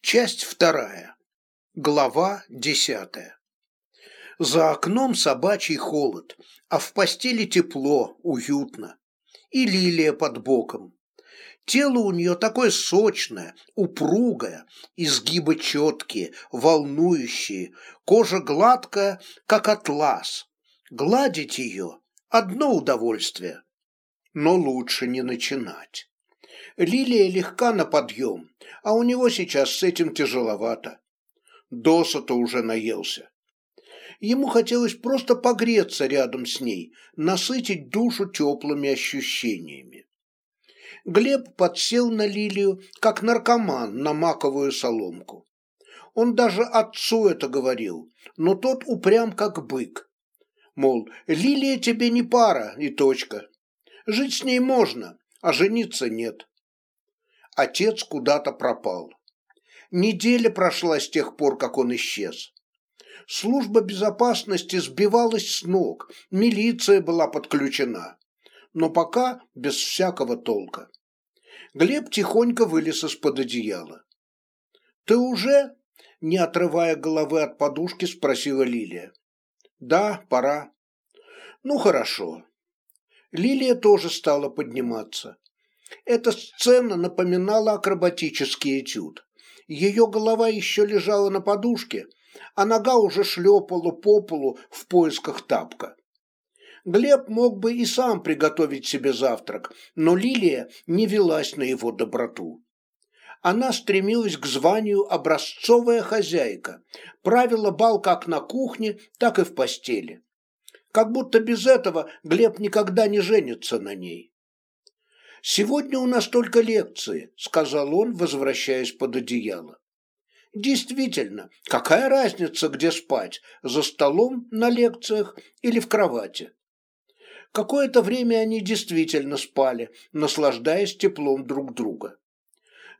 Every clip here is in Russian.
Часть вторая. Глава десятая. За окном собачий холод, а в постели тепло, уютно. И лилия под боком. Тело у нее такое сочное, упругое, изгибы четкие, волнующие, кожа гладкая, как атлас. Гладить ее – одно удовольствие. Но лучше не начинать. Лилия легка на подъем, а у него сейчас с этим тяжеловато. Досыта уже наелся. Ему хотелось просто погреться рядом с ней, насытить душу теплыми ощущениями. Глеб подсел на Лилию, как наркоман на маковую соломку. Он даже отцу это говорил, но тот упрям как бык. Мол, Лилия тебе не пара и точка. Жить с ней можно, а жениться нет отец куда-то пропал. Неделя прошла с тех пор, как он исчез. Служба безопасности сбивалась с ног, милиция была подключена. Но пока без всякого толка. Глеб тихонько вылез из-под одеяла. «Ты уже?» – не отрывая головы от подушки, спросила Лилия. «Да, пора». «Ну, хорошо». Лилия тоже стала подниматься. Эта сцена напоминала акробатический этюд. Ее голова еще лежала на подушке, а нога уже шлепала по полу в поисках тапка. Глеб мог бы и сам приготовить себе завтрак, но Лилия не велась на его доброту. Она стремилась к званию образцовая хозяйка, правила бал как на кухне, так и в постели. Как будто без этого Глеб никогда не женится на ней. «Сегодня у нас только лекции», — сказал он, возвращаясь под одеяло. Действительно, какая разница, где спать, за столом, на лекциях или в кровати? Какое-то время они действительно спали, наслаждаясь теплом друг друга.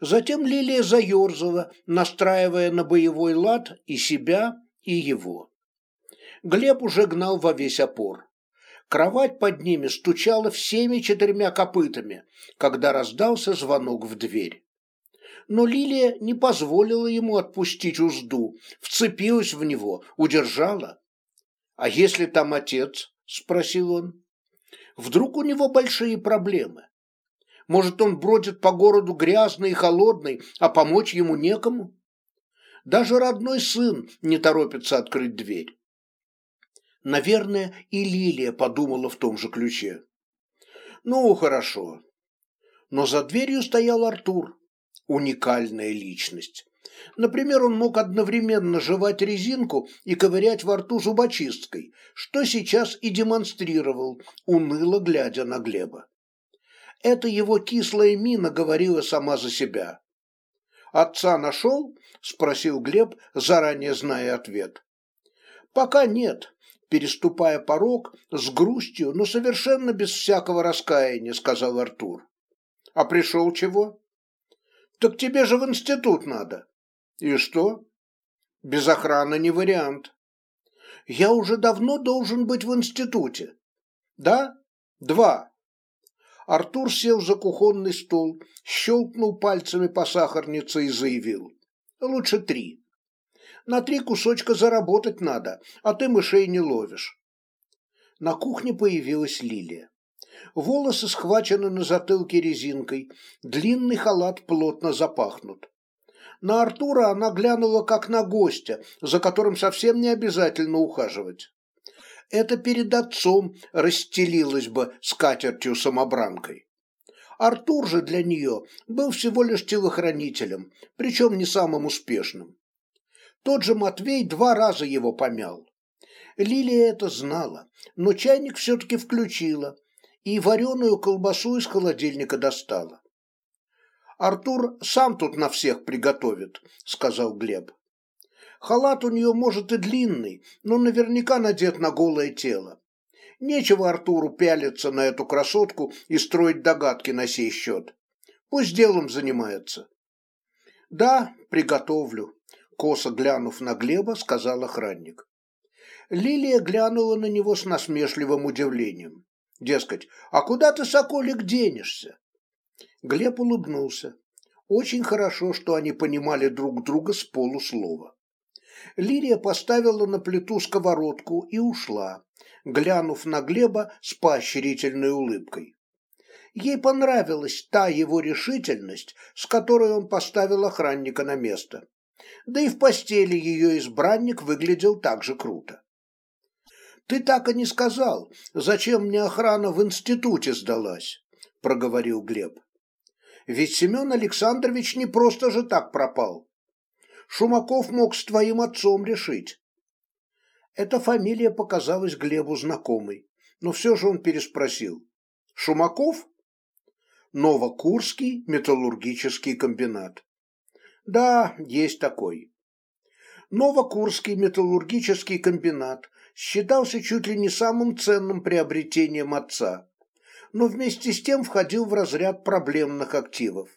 Затем Лилия заерзала, настраивая на боевой лад и себя, и его. Глеб уже гнал во весь опор. Кровать под ними стучала всеми четырьмя копытами, когда раздался звонок в дверь. Но Лилия не позволила ему отпустить узду, вцепилась в него, удержала. «А если там отец?» – спросил он. «Вдруг у него большие проблемы? Может, он бродит по городу грязный и холодный, а помочь ему некому?» Даже родной сын не торопится открыть дверь. Наверное, и Лилия подумала в том же ключе. Ну, хорошо. Но за дверью стоял Артур. Уникальная личность. Например, он мог одновременно жевать резинку и ковырять во рту зубочисткой, что сейчас и демонстрировал, уныло глядя на Глеба. Это его кислая мина говорила сама за себя. «Отца нашел?» – спросил Глеб, заранее зная ответ. «Пока нет переступая порог, с грустью, но совершенно без всякого раскаяния, сказал Артур. А пришел чего? Так тебе же в институт надо. И что? Без охраны не вариант. Я уже давно должен быть в институте. Да? Два. Артур сел за кухонный стол, щелкнул пальцами по сахарнице и заявил. Лучше три. На три кусочка заработать надо, а ты мышей не ловишь. На кухне появилась Лилия. Волосы схвачены на затылке резинкой, длинный халат плотно запахнут. На Артура она глянула как на гостя, за которым совсем не обязательно ухаживать. Это перед отцом расстелилась бы скатертью-самобранкой. Артур же для нее был всего лишь телохранителем, причем не самым успешным. Тот же Матвей два раза его помял. Лилия это знала, но чайник все-таки включила и вареную колбасу из холодильника достала. «Артур сам тут на всех приготовит», — сказал Глеб. «Халат у нее, может, и длинный, но наверняка надет на голое тело. Нечего Артуру пялиться на эту красотку и строить догадки на сей счет. Пусть делом занимается». «Да, приготовлю», косо глянув на Глеба, сказал охранник. Лилия глянула на него с насмешливым удивлением. Дескать, а куда ты, соколик, денешься? Глеб улыбнулся. Очень хорошо, что они понимали друг друга с полуслова. Лирия поставила на плиту сковородку и ушла, глянув на Глеба с поощрительной улыбкой. Ей понравилась та его решительность, с которой он поставил охранника на место. Да и в постели ее избранник выглядел так же круто. «Ты так и не сказал, зачем мне охрана в институте сдалась», – проговорил Глеб. «Ведь Семен Александрович не просто же так пропал. Шумаков мог с твоим отцом решить». Эта фамилия показалась Глебу знакомой, но все же он переспросил. «Шумаков?» Новокурский металлургический комбинат. Да, есть такой. Новокурский металлургический комбинат считался чуть ли не самым ценным приобретением отца, но вместе с тем входил в разряд проблемных активов.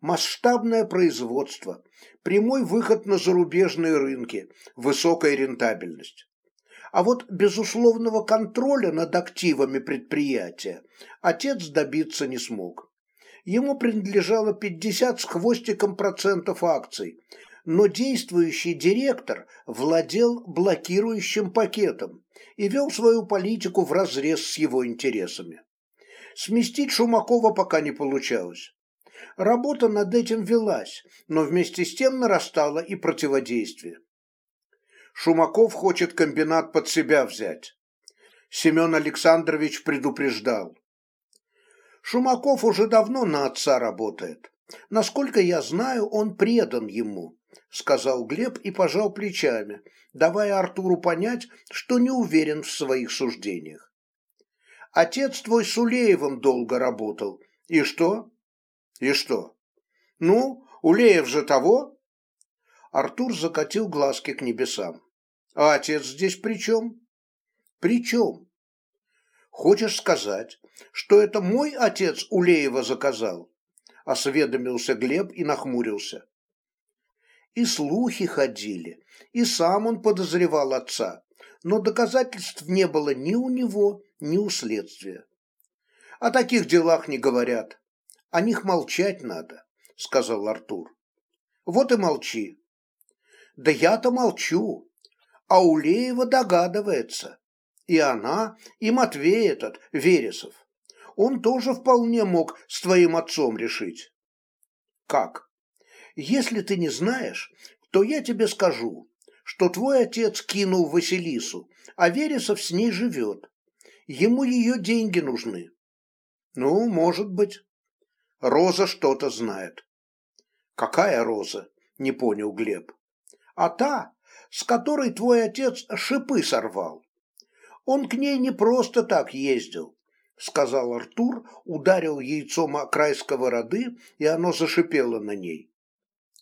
Масштабное производство, прямой выход на зарубежные рынки, высокая рентабельность. А вот безусловного контроля над активами предприятия отец добиться не смог. Ему принадлежало 50 с хвостиком процентов акций, но действующий директор владел блокирующим пакетом и вел свою политику вразрез с его интересами. Сместить Шумакова пока не получалось. Работа над этим велась, но вместе с тем нарастало и противодействие. Шумаков хочет комбинат под себя взять. Семен Александрович предупреждал. Шумаков уже давно на отца работает. Насколько я знаю, он предан ему, сказал Глеб и пожал плечами, давая Артуру понять, что не уверен в своих суждениях. Отец твой с Улеевым долго работал. И что? И что? Ну, Улеев же того? Артур закатил глазки к небесам. А отец здесь при чем? При чем? Хочешь сказать, что это мой отец Улеева заказал? Осведомился Глеб и нахмурился. И слухи ходили, и сам он подозревал отца, но доказательств не было ни у него, ни у следствия. О таких делах не говорят. О них молчать надо, сказал Артур. Вот и молчи. Да я-то молчу, а Улеева догадывается. И она, и Матвей этот, Вересов. Он тоже вполне мог с твоим отцом решить. Как? Если ты не знаешь, то я тебе скажу, что твой отец кинул Василису, а Вересов с ней живет. Ему ее деньги нужны. Ну, может быть. Роза что-то знает. Какая Роза? Не понял Глеб. А та, с которой твой отец шипы сорвал. Он к ней не просто так ездил, сказал Артур, ударил яйцом о край сковороды, и оно зашипело на ней.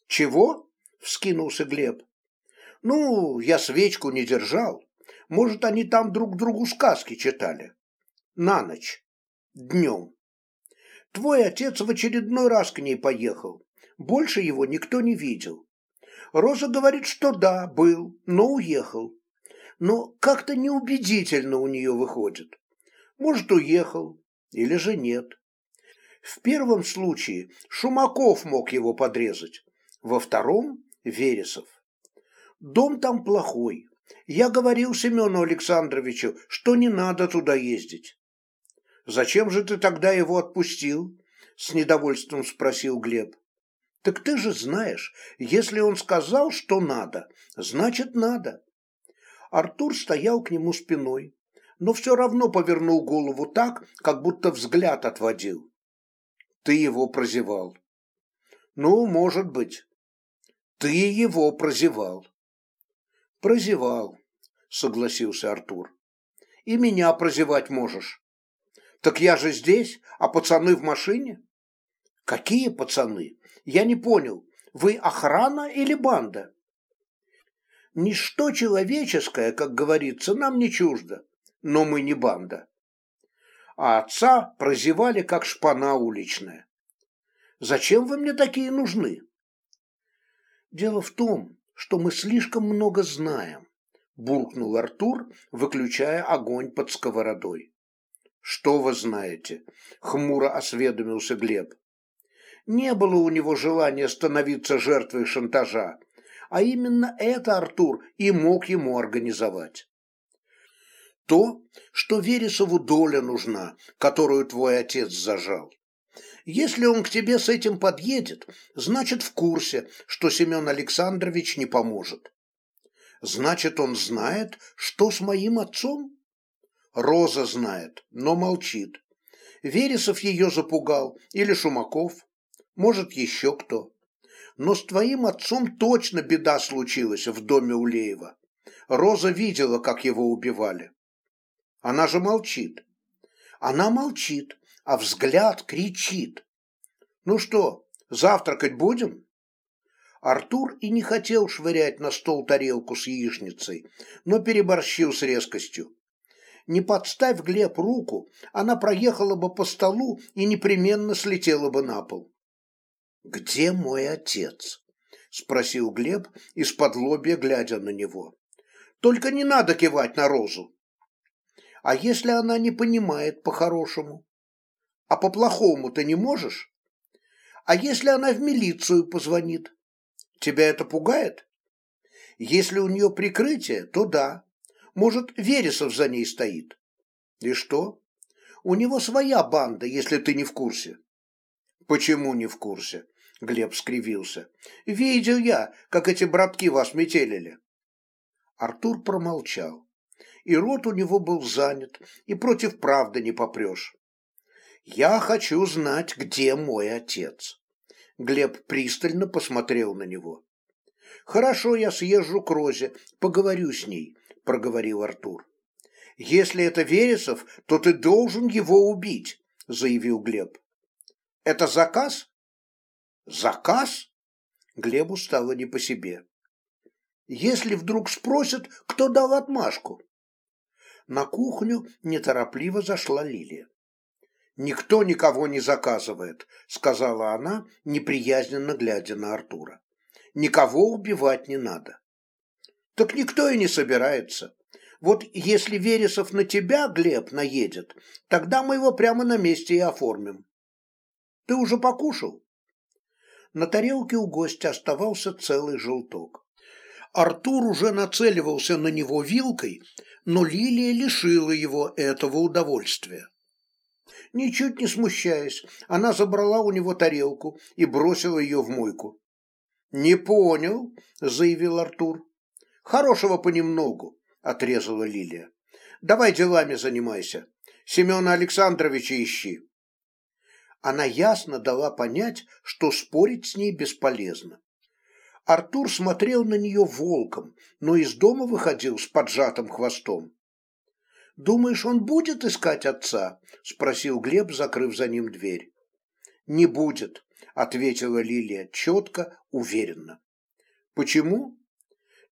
Чего? вскинулся Глеб. Ну, я свечку не держал. Может, они там друг другу сказки читали. На ночь. Днем. Твой отец в очередной раз к ней поехал. Больше его никто не видел. Роза говорит, что да, был, но уехал. Но как-то неубедительно у нее выходит. Может, уехал, или же нет. В первом случае Шумаков мог его подрезать, во втором – Вересов. Дом там плохой. Я говорил Семену Александровичу, что не надо туда ездить. «Зачем же ты тогда его отпустил?» – с недовольством спросил Глеб. Так ты же знаешь, если он сказал, что надо, значит надо. Артур стоял к нему спиной, но все равно повернул голову так, как будто взгляд отводил. Ты его прозевал. Ну, может быть. Ты его прозевал. Прозевал, согласился Артур. И меня прозевать можешь. Так я же здесь, а пацаны в машине? Какие пацаны? Я не понял, вы охрана или банда? Ничто человеческое, как говорится, нам не чуждо, но мы не банда. А отца прозевали, как шпана уличная. Зачем вы мне такие нужны? Дело в том, что мы слишком много знаем, буркнул Артур, выключая огонь под сковородой. Что вы знаете? Хмуро осведомился Глеб. Не было у него желания становиться жертвой шантажа, а именно это Артур и мог ему организовать. То, что Вересову доля нужна, которую твой отец зажал. Если он к тебе с этим подъедет, значит в курсе, что Семен Александрович не поможет. Значит, он знает, что с моим отцом? Роза знает, но молчит. Вересов ее запугал, или Шумаков, может, еще кто. Но с твоим отцом точно беда случилась в доме Улеева. Роза видела, как его убивали. Она же молчит. Она молчит, а взгляд кричит. Ну что, завтракать будем? Артур и не хотел швырять на стол тарелку с яичницей, но переборщил с резкостью. Не подставь Глеб руку, она проехала бы по столу и непременно слетела бы на пол. «Где мой отец?» – спросил Глеб, из-под лобья глядя на него. «Только не надо кивать на Розу». «А если она не понимает по-хорошему? А по-плохому ты не можешь? А если она в милицию позвонит? Тебя это пугает? Если у нее прикрытие, то да. Может, Вересов за ней стоит. И что? У него своя банда, если ты не в курсе. Почему не в курсе? Глеб скривился. Видел я, как эти братки вас метелили. Артур промолчал. И рот у него был занят, и против правды не попрешь. Я хочу знать, где мой отец. Глеб пристально посмотрел на него. Хорошо, я съезжу к Розе, поговорю с ней, проговорил Артур. Если это Вересов, то ты должен его убить, заявил Глеб. Это заказ? Заказ? Глебу стало не по себе. Если вдруг спросят, кто дал отмашку. На кухню неторопливо зашла Лилия. «Никто никого не заказывает», — сказала она, неприязненно глядя на Артура. «Никого убивать не надо». «Так никто и не собирается. Вот если Вересов на тебя, Глеб, наедет, тогда мы его прямо на месте и оформим. Ты уже покушал?» На тарелке у гостя оставался целый желток. Артур уже нацеливался на него вилкой, но Лилия лишила его этого удовольствия. Ничуть не смущаясь, она забрала у него тарелку и бросила ее в мойку. «Не понял», — заявил Артур. «Хорошего понемногу», — отрезала Лилия. «Давай делами занимайся. Семена Александровича ищи». Она ясно дала понять, что спорить с ней бесполезно. Артур смотрел на нее волком, но из дома выходил с поджатым хвостом. «Думаешь, он будет искать отца?» – спросил Глеб, закрыв за ним дверь. «Не будет», – ответила Лилия четко, уверенно. «Почему?»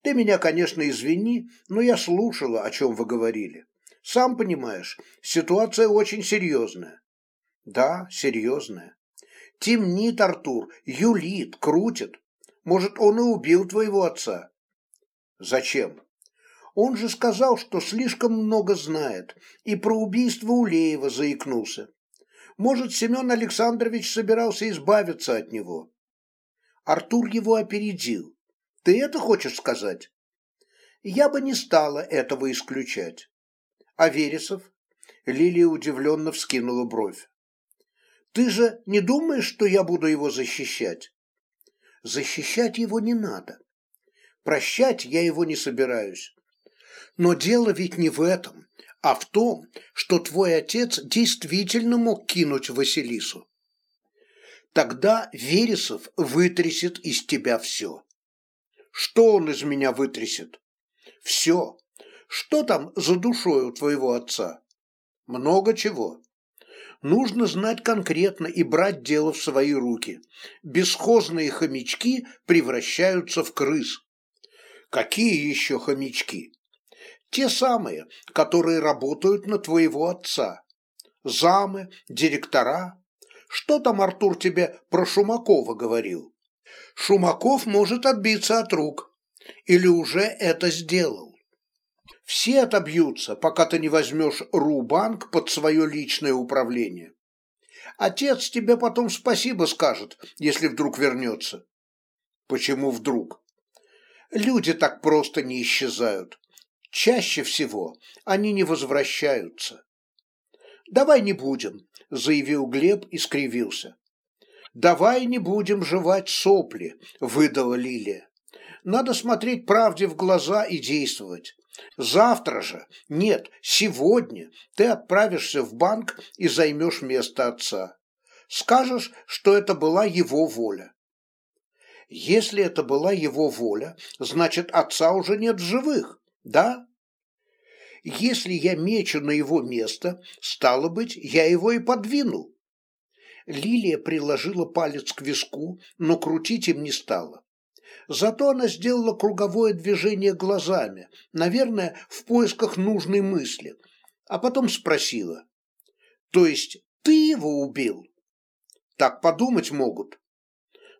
«Ты меня, конечно, извини, но я слушала, о чем вы говорили. Сам понимаешь, ситуация очень серьезная». «Да, серьезная. Темнит Артур, юлит, крутит. Может, он и убил твоего отца?» «Зачем?» Он же сказал, что слишком много знает, и про убийство Улеева заикнулся. Может, Семен Александрович собирался избавиться от него. Артур его опередил. Ты это хочешь сказать? Я бы не стала этого исключать. А Вересов? Лилия удивленно вскинула бровь. Ты же не думаешь, что я буду его защищать? Защищать его не надо. Прощать я его не собираюсь. Но дело ведь не в этом, а в том, что твой отец действительно мог кинуть Василису. Тогда Вересов вытрясет из тебя все. Что он из меня вытрясет? Все. Что там за душой у твоего отца? Много чего. Нужно знать конкретно и брать дело в свои руки. Бесхозные хомячки превращаются в крыс. Какие еще хомячки? Те самые, которые работают на твоего отца. Замы, директора. Что там Артур тебе про Шумакова говорил? Шумаков может отбиться от рук. Или уже это сделал. Все отобьются, пока ты не возьмешь Рубанк под свое личное управление. Отец тебе потом спасибо скажет, если вдруг вернется. Почему вдруг? Люди так просто не исчезают. Чаще всего они не возвращаются. Давай не будем, заявил Глеб и скривился. Давай не будем жевать сопли, выдала Лилия. Надо смотреть правде в глаза и действовать. Завтра же, нет, сегодня ты отправишься в банк и займешь место отца. Скажешь, что это была его воля. Если это была его воля, значит, отца уже нет в живых, да? Если я мечу на его место, стало быть, я его и подвинул. Лилия приложила палец к виску, но крутить им не стала. Зато она сделала круговое движение глазами, наверное, в поисках нужной мысли, а потом спросила. «То есть ты его убил?» «Так подумать могут».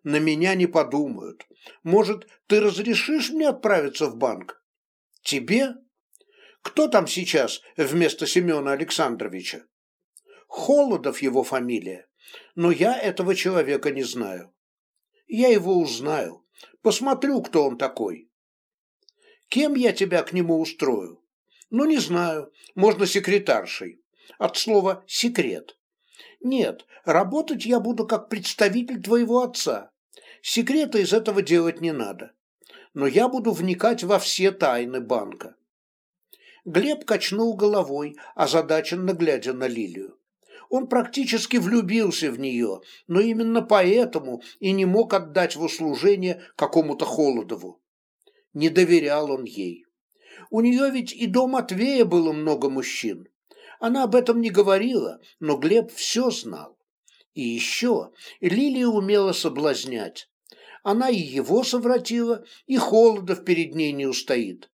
«На меня не подумают. Может, ты разрешишь мне отправиться в банк?» «Тебе?» «Кто там сейчас вместо Семена Александровича?» «Холодов его фамилия, но я этого человека не знаю. Я его узнаю. Посмотрю, кто он такой. Кем я тебя к нему устрою? Ну, не знаю, можно секретаршей. От слова «секрет». Нет, работать я буду как представитель твоего отца. Секрета из этого делать не надо. Но я буду вникать во все тайны банка. Глеб качнул головой, озадаченно глядя на Лилию. Он практически влюбился в нее, но именно поэтому и не мог отдать в услужение какому-то Холодову. Не доверял он ей. У нее ведь и до Матвея было много мужчин. Она об этом не говорила, но Глеб все знал. И еще Лилия умела соблазнять. Она и его совратила, и Холодов перед ней не устоит.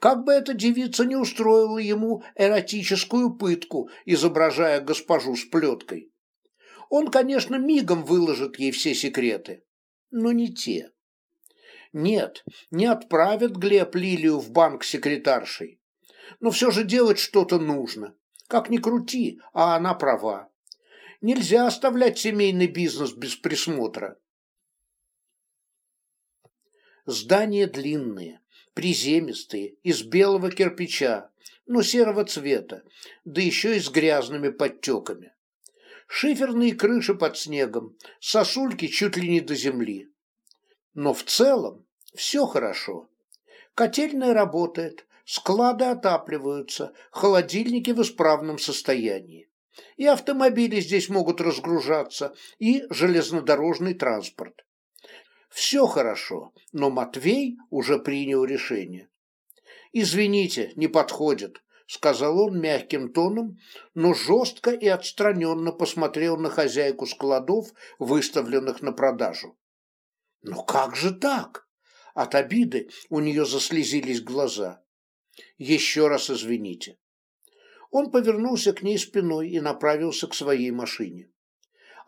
Как бы эта девица не устроила ему эротическую пытку, изображая госпожу с плеткой. Он, конечно, мигом выложит ей все секреты, но не те. Нет, не отправит Глеб Лилию в банк секретаршей. Но все же делать что-то нужно. Как ни крути, а она права. Нельзя оставлять семейный бизнес без присмотра. Здания длинные, приземистые, из белого кирпича, но серого цвета, да еще и с грязными подтеками. Шиферные крыши под снегом, сосульки чуть ли не до земли. Но в целом все хорошо. Котельная работает, склады отапливаются, холодильники в исправном состоянии. И автомобили здесь могут разгружаться, и железнодорожный транспорт. Все хорошо, но Матвей уже принял решение. «Извините, не подходит», — сказал он мягким тоном, но жестко и отстраненно посмотрел на хозяйку складов, выставленных на продажу. «Ну как же так?» От обиды у нее заслезились глаза. «Еще раз извините». Он повернулся к ней спиной и направился к своей машине.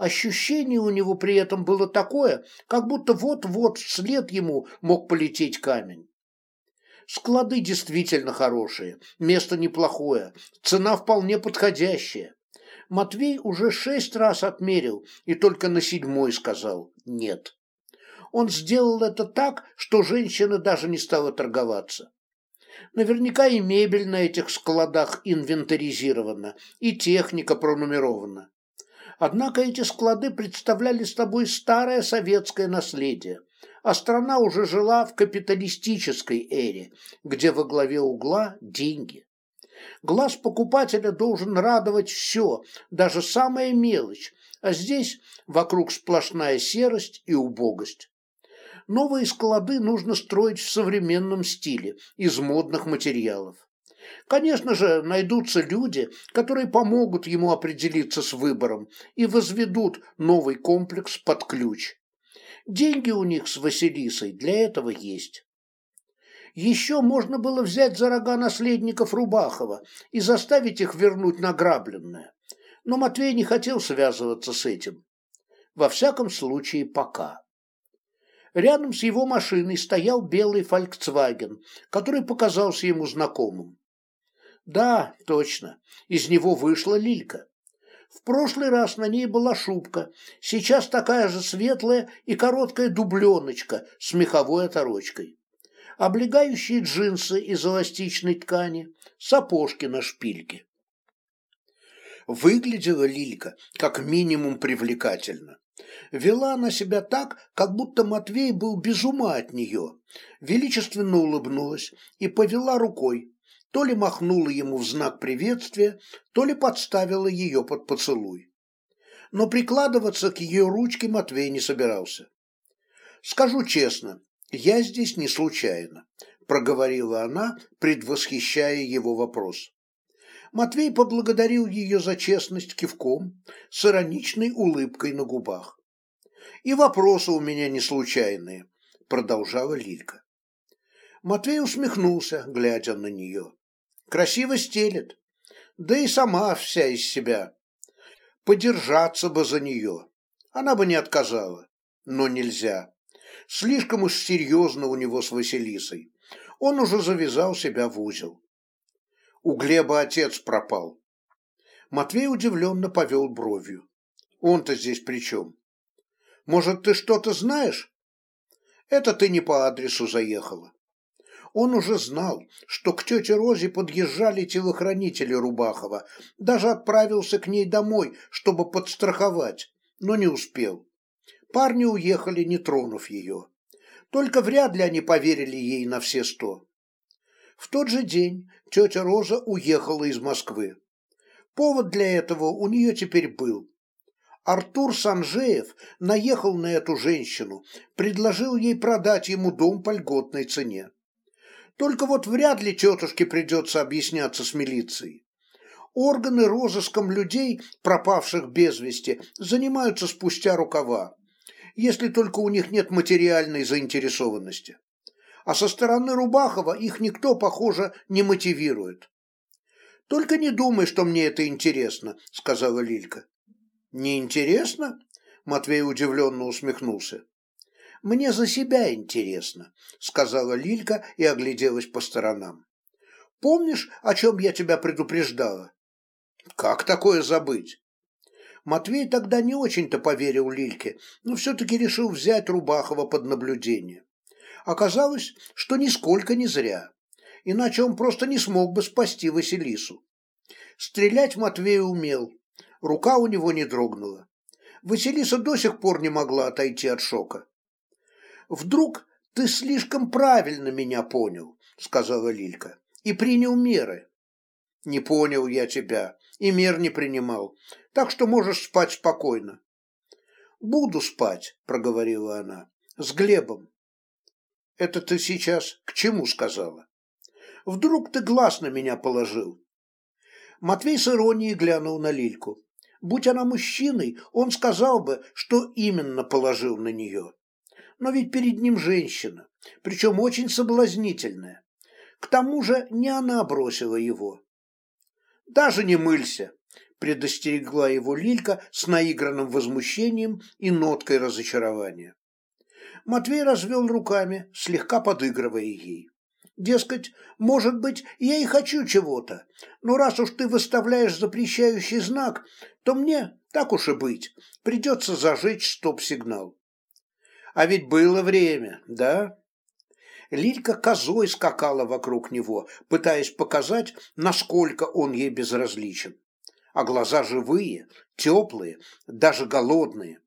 Ощущение у него при этом было такое, как будто вот-вот вслед ему мог полететь камень. Склады действительно хорошие, место неплохое, цена вполне подходящая. Матвей уже шесть раз отмерил и только на седьмой сказал «нет». Он сделал это так, что женщина даже не стала торговаться. Наверняка и мебель на этих складах инвентаризирована, и техника пронумерована. Однако эти склады представляли с тобой старое советское наследие, а страна уже жила в капиталистической эре, где во главе угла деньги. Глаз покупателя должен радовать все, даже самая мелочь, а здесь вокруг сплошная серость и убогость. Новые склады нужно строить в современном стиле, из модных материалов. Конечно же, найдутся люди, которые помогут ему определиться с выбором и возведут новый комплекс под ключ. Деньги у них с Василисой для этого есть. Еще можно было взять за рога наследников Рубахова и заставить их вернуть награбленное. Но Матвей не хотел связываться с этим. Во всяком случае, пока. Рядом с его машиной стоял белый «Фольксваген», который показался ему знакомым. Да, точно, из него вышла Лилька. В прошлый раз на ней была шубка, сейчас такая же светлая и короткая дубленочка с меховой оторочкой. Облегающие джинсы из эластичной ткани, сапожки на шпильке. Выглядела Лилька как минимум привлекательно. Вела она себя так, как будто Матвей был без ума от нее. Величественно улыбнулась и повела рукой, то ли махнула ему в знак приветствия, то ли подставила ее под поцелуй. Но прикладываться к ее ручке Матвей не собирался. «Скажу честно, я здесь не случайно», — проговорила она, предвосхищая его вопрос. Матвей поблагодарил ее за честность кивком, с ироничной улыбкой на губах. «И вопросы у меня не случайные», — продолжала Лилька. Матвей усмехнулся, глядя на нее. «Красиво стелет, да и сама вся из себя. Подержаться бы за нее, она бы не отказала, но нельзя. Слишком уж серьезно у него с Василисой. Он уже завязал себя в узел. У Глеба отец пропал. Матвей удивленно повел бровью. Он-то здесь при чем? Может, ты что-то знаешь? Это ты не по адресу заехала. Он уже знал, что к тете Розе подъезжали телохранители Рубахова, даже отправился к ней домой, чтобы подстраховать, но не успел. Парни уехали, не тронув ее. Только вряд ли они поверили ей на все сто. В тот же день тетя Роза уехала из Москвы. Повод для этого у нее теперь был. Артур Санжеев наехал на эту женщину, предложил ей продать ему дом по льготной цене. Только вот вряд ли тетушке придется объясняться с милицией. Органы розыском людей, пропавших без вести, занимаются спустя рукава, если только у них нет материальной заинтересованности а со стороны Рубахова их никто, похоже, не мотивирует. «Только не думай, что мне это интересно», — сказала Лилька. «Не интересно?» — Матвей удивленно усмехнулся. «Мне за себя интересно», — сказала Лилька и огляделась по сторонам. «Помнишь, о чем я тебя предупреждала?» «Как такое забыть?» Матвей тогда не очень-то поверил Лильке, но все-таки решил взять Рубахова под наблюдение. Оказалось, что нисколько не зря, иначе он просто не смог бы спасти Василису. Стрелять Матвей умел, рука у него не дрогнула. Василиса до сих пор не могла отойти от шока. «Вдруг ты слишком правильно меня понял», — сказала Лилька, — «и принял меры». «Не понял я тебя, и мер не принимал, так что можешь спать спокойно». «Буду спать», — проговорила она, — «с Глебом». Это ты сейчас к чему сказала? Вдруг ты глаз на меня положил? Матвей с иронией глянул на Лильку. Будь она мужчиной, он сказал бы, что именно положил на нее. Но ведь перед ним женщина, причем очень соблазнительная. К тому же не она бросила его. «Даже не мылься», — предостерегла его Лилька с наигранным возмущением и ноткой разочарования. Матвей развел руками, слегка подыгрывая ей. Дескать, может быть, я и хочу чего-то, но раз уж ты выставляешь запрещающий знак, то мне, так уж и быть, придется зажечь стоп-сигнал. А ведь было время, да? Лилька козой скакала вокруг него, пытаясь показать, насколько он ей безразличен. А глаза живые, теплые, даже голодные.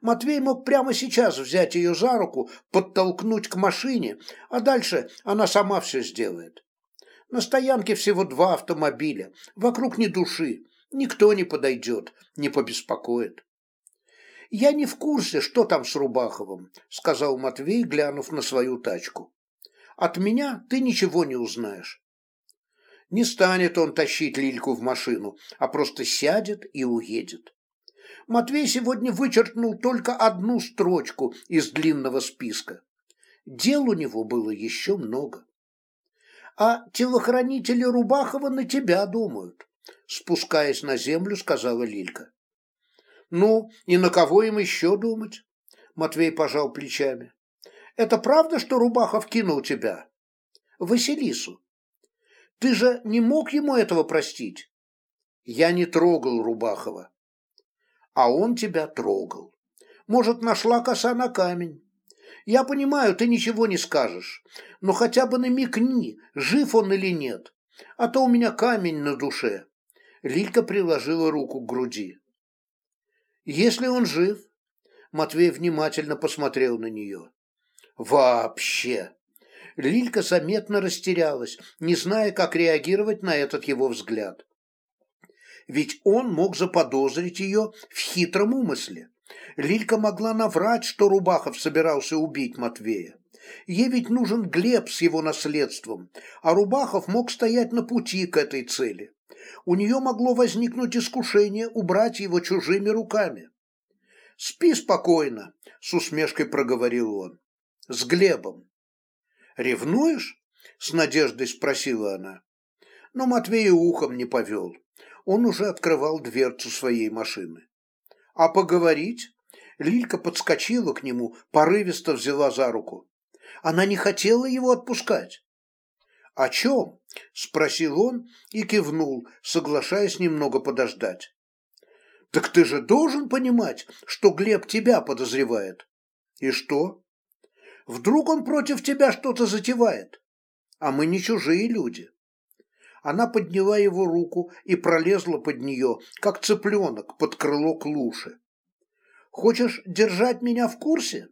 Матвей мог прямо сейчас взять ее за руку, подтолкнуть к машине, а дальше она сама все сделает. На стоянке всего два автомобиля, вокруг ни души, никто не подойдет, не побеспокоит. «Я не в курсе, что там с Рубаховым», — сказал Матвей, глянув на свою тачку. «От меня ты ничего не узнаешь». Не станет он тащить Лильку в машину, а просто сядет и уедет. Матвей сегодня вычеркнул только одну строчку из длинного списка. Дел у него было еще много. А телохранители Рубахова на тебя думают, спускаясь на землю, сказала Лилька. Ну, и на кого им еще думать? Матвей пожал плечами. Это правда, что Рубахов кинул тебя? Василису. Ты же не мог ему этого простить? Я не трогал Рубахова. А он тебя трогал. Может, нашла коса на камень. Я понимаю, ты ничего не скажешь, но хотя бы намекни, жив он или нет, а то у меня камень на душе. Лилька приложила руку к груди. Если он жив, Матвей внимательно посмотрел на нее. Вообще. Лилька заметно растерялась, не зная, как реагировать на этот его взгляд. Ведь он мог заподозрить ее в хитром умысле. Лилька могла наврать, что Рубахов собирался убить Матвея. Ей ведь нужен Глеб с его наследством, а Рубахов мог стоять на пути к этой цели. У нее могло возникнуть искушение убрать его чужими руками. «Спи спокойно», — с усмешкой проговорил он. «С Глебом». «Ревнуешь?» — с надеждой спросила она. Но Матвей ухом не повел. Он уже открывал дверцу своей машины. «А поговорить?» Лилька подскочила к нему, порывисто взяла за руку. Она не хотела его отпускать. «О чем?» – спросил он и кивнул, соглашаясь немного подождать. «Так ты же должен понимать, что Глеб тебя подозревает». «И что?» «Вдруг он против тебя что-то затевает? А мы не чужие люди». Она подняла его руку и пролезла под нее, как цыпленок под крыло клуши. «Хочешь держать меня в курсе?»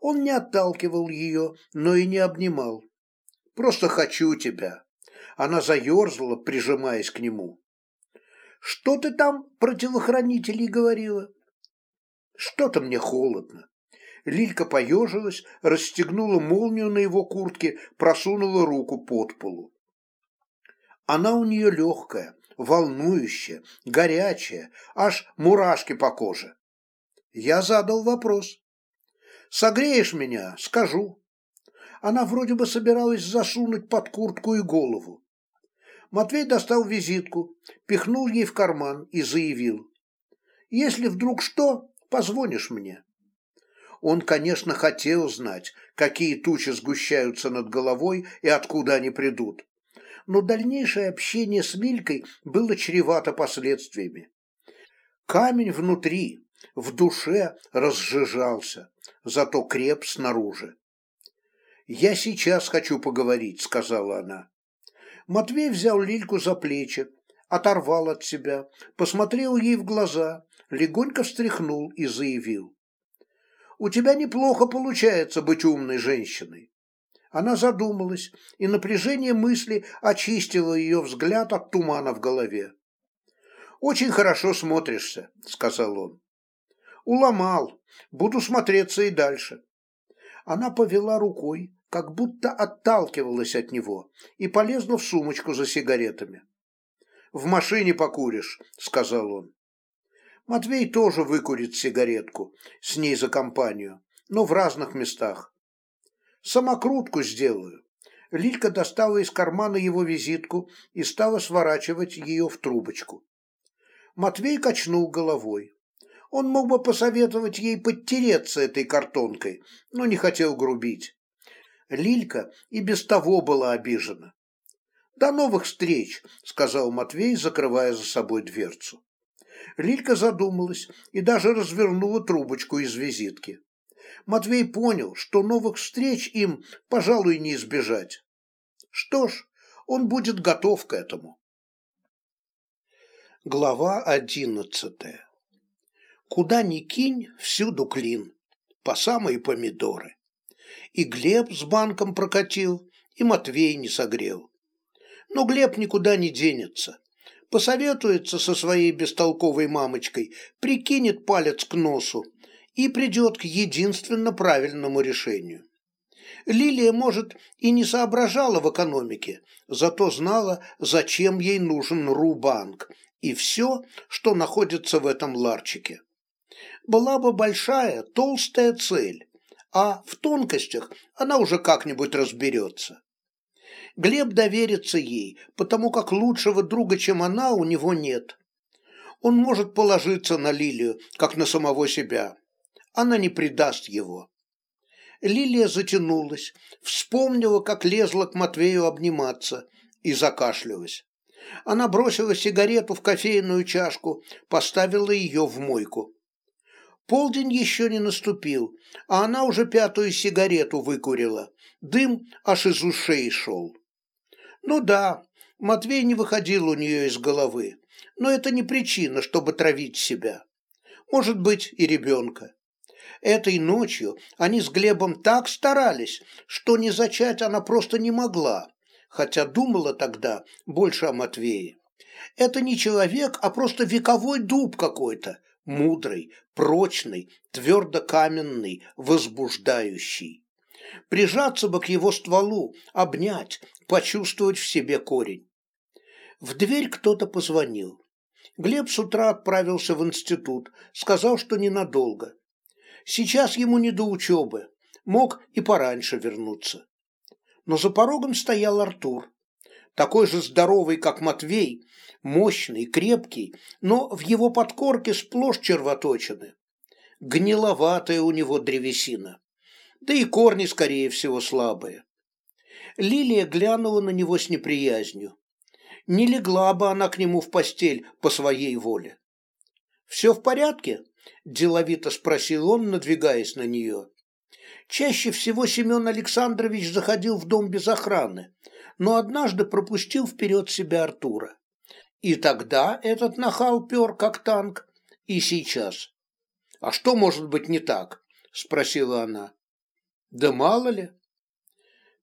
Он не отталкивал ее, но и не обнимал. «Просто хочу тебя». Она заерзала, прижимаясь к нему. «Что ты там про телохранителей говорила?» «Что-то мне холодно». Лилька поежилась, расстегнула молнию на его куртке, просунула руку под полу. Она у нее легкая, волнующая, горячая, аж мурашки по коже. Я задал вопрос. Согреешь меня, скажу. Она вроде бы собиралась засунуть под куртку и голову. Матвей достал визитку, пихнул ей в карман и заявил. «Если вдруг что, позвонишь мне». Он, конечно, хотел знать, какие тучи сгущаются над головой и откуда они придут. Но дальнейшее общение с Милькой было чревато последствиями. Камень внутри, в душе разжижался зато креп снаружи. «Я сейчас хочу поговорить», — сказала она. Матвей взял Лильку за плечи, оторвал от себя, посмотрел ей в глаза, легонько встряхнул и заявил. «У тебя неплохо получается быть умной женщиной». Она задумалась, и напряжение мысли очистило ее взгляд от тумана в голове. «Очень хорошо смотришься», — сказал он. Уломал. Буду смотреться и дальше. Она повела рукой, как будто отталкивалась от него, и полезла в сумочку за сигаретами. «В машине покуришь», — сказал он. Матвей тоже выкурит сигаретку, с ней за компанию, но в разных местах. «Самокрутку сделаю». Лилька достала из кармана его визитку и стала сворачивать ее в трубочку. Матвей качнул головой. Он мог бы посоветовать ей подтереться этой картонкой, но не хотел грубить. Лилька и без того была обижена. «До новых встреч», — сказал Матвей, закрывая за собой дверцу. Лилька задумалась и даже развернула трубочку из визитки. Матвей понял, что новых встреч им, пожалуй, не избежать. Что ж, он будет готов к этому. Глава одиннадцатая Куда ни кинь, всюду клин, по самые помидоры. И Глеб с банком прокатил, и Матвей не согрел. Но Глеб никуда не денется. Посоветуется со своей бестолковой мамочкой, прикинет палец к носу и придет к единственно правильному решению. Лилия, может, и не соображала в экономике, зато знала, зачем ей нужен Рубанк и все, что находится в этом ларчике была бы большая, толстая цель, а в тонкостях она уже как-нибудь разберется. Глеб доверится ей, потому как лучшего друга, чем она, у него нет. Он может положиться на Лилию, как на самого себя. Она не предаст его. Лилия затянулась, вспомнила, как лезла к Матвею обниматься, и закашлялась. Она бросила сигарету в кофейную чашку, поставила ее в мойку. Полдень еще не наступил, а она уже пятую сигарету выкурила. Дым аж из ушей шел. Ну да, Матвей не выходил у нее из головы, но это не причина, чтобы травить себя. Может быть, и ребенка. Этой ночью они с Глебом так старались, что не зачать она просто не могла, хотя думала тогда больше о Матвее. Это не человек, а просто вековой дуб какой-то, мудрый, прочный, твердо каменный, возбуждающий. Прижаться бы к его стволу, обнять, почувствовать в себе корень. В дверь кто-то позвонил. Глеб с утра отправился в институт, сказал, что ненадолго. Сейчас ему не до учебы, мог и пораньше вернуться. Но за порогом стоял Артур, такой же здоровый, как Матвей, мощный, крепкий, но в его подкорке сплошь червоточины. Гниловатая у него древесина. Да и корни, скорее всего, слабые. Лилия глянула на него с неприязнью. Не легла бы она к нему в постель по своей воле. «Все в порядке?» – деловито спросил он, надвигаясь на нее. Чаще всего Семен Александрович заходил в дом без охраны, но однажды пропустил вперед себя Артура. И тогда этот нахал пер как танк, и сейчас. «А что может быть не так?» – спросила она. «Да мало ли».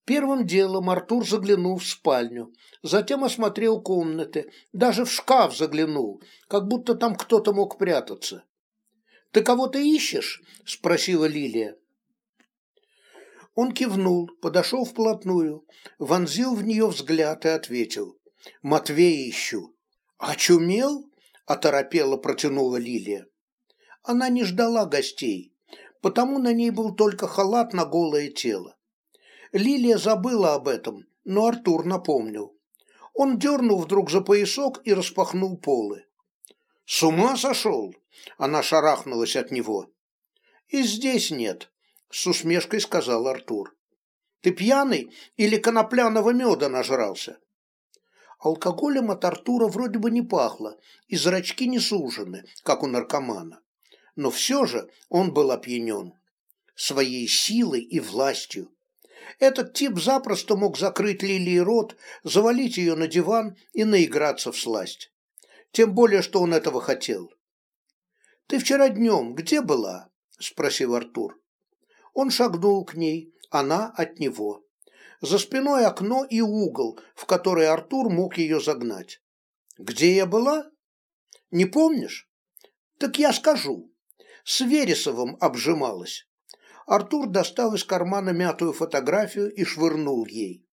Первым делом Артур заглянул в спальню, затем осмотрел комнаты, даже в шкаф заглянул, как будто там кто-то мог прятаться. «Ты кого-то ищешь?» – спросила Лилия. Он кивнул, подошел вплотную, вонзил в нее взгляд и ответил. «Матвея ищу». «Очумел?» – оторопело протянула Лилия. Она не ждала гостей, потому на ней был только халат на голое тело. Лилия забыла об этом, но Артур напомнил. Он дернул вдруг за поясок и распахнул полы. «С ума сошел?» – она шарахнулась от него. «И здесь нет», – с усмешкой сказал Артур. «Ты пьяный или конопляного меда нажрался?» Алкоголем от Артура вроде бы не пахло, и зрачки не сужены, как у наркомана. Но все же он был опьянен. Своей силой и властью. Этот тип запросто мог закрыть Лилии рот, завалить ее на диван и наиграться в сласть. Тем более, что он этого хотел. «Ты вчера днем где была?» – спросил Артур. Он шагнул к ней, она от него. За спиной окно и угол, в который Артур мог ее загнать. «Где я была? Не помнишь? Так я скажу. С Вересовым обжималась». Артур достал из кармана мятую фотографию и швырнул ей.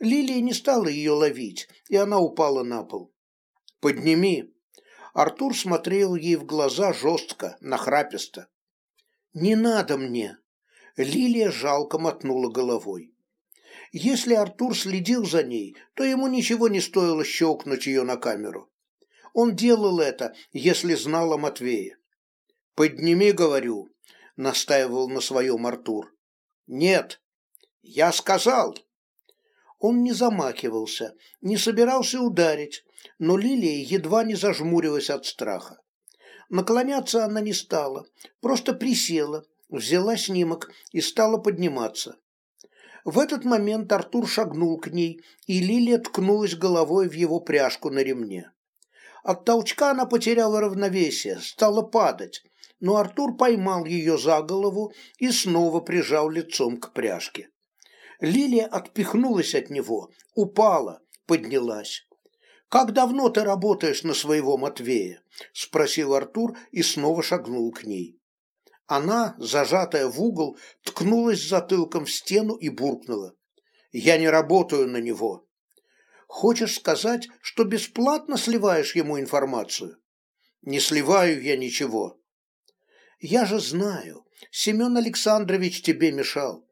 Лилия не стала ее ловить, и она упала на пол. «Подними». Артур смотрел ей в глаза жестко, нахраписто. «Не надо мне». Лилия жалко мотнула головой. Если Артур следил за ней, то ему ничего не стоило щелкнуть ее на камеру. Он делал это, если знал о Матвее. «Подними, говорю», — настаивал на своем Артур. «Нет, я сказал». Он не замахивался, не собирался ударить, но Лилия едва не зажмурилась от страха. Наклоняться она не стала, просто присела, взяла снимок и стала подниматься. В этот момент Артур шагнул к ней, и Лилия ткнулась головой в его пряжку на ремне. От толчка она потеряла равновесие, стала падать, но Артур поймал ее за голову и снова прижал лицом к пряжке. Лилия отпихнулась от него, упала, поднялась. «Как давно ты работаешь на своего Матвея?» – спросил Артур и снова шагнул к ней. Она, зажатая в угол, ткнулась затылком в стену и буркнула. «Я не работаю на него». «Хочешь сказать, что бесплатно сливаешь ему информацию?» «Не сливаю я ничего». «Я же знаю, Семен Александрович тебе мешал».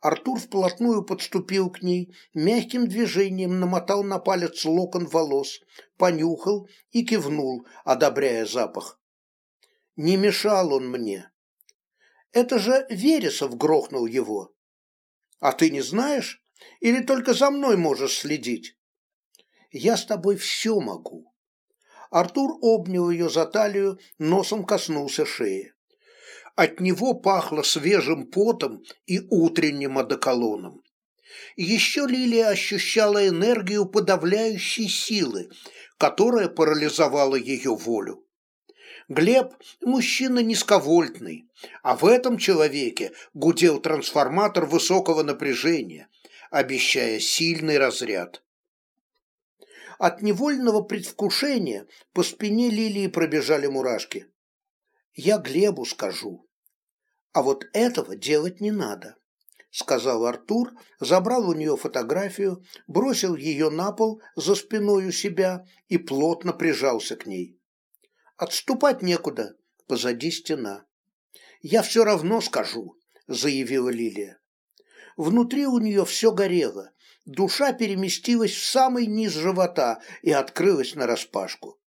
Артур вплотную подступил к ней, мягким движением намотал на палец локон волос, понюхал и кивнул, одобряя запах. «Не мешал он мне. Это же Вересов грохнул его. А ты не знаешь? Или только за мной можешь следить? Я с тобой все могу. Артур обнял ее за талию, носом коснулся шеи. От него пахло свежим потом и утренним одеколоном. Еще Лилия ощущала энергию подавляющей силы, которая парализовала ее волю. Глеб – мужчина низковольтный, а в этом человеке гудел трансформатор высокого напряжения, обещая сильный разряд. От невольного предвкушения по спине Лилии пробежали мурашки. «Я Глебу скажу. А вот этого делать не надо», – сказал Артур, забрал у нее фотографию, бросил ее на пол за спиной у себя и плотно прижался к ней. Отступать некуда, позади стена. «Я все равно скажу», – заявила Лилия. Внутри у нее все горело, душа переместилась в самый низ живота и открылась нараспашку.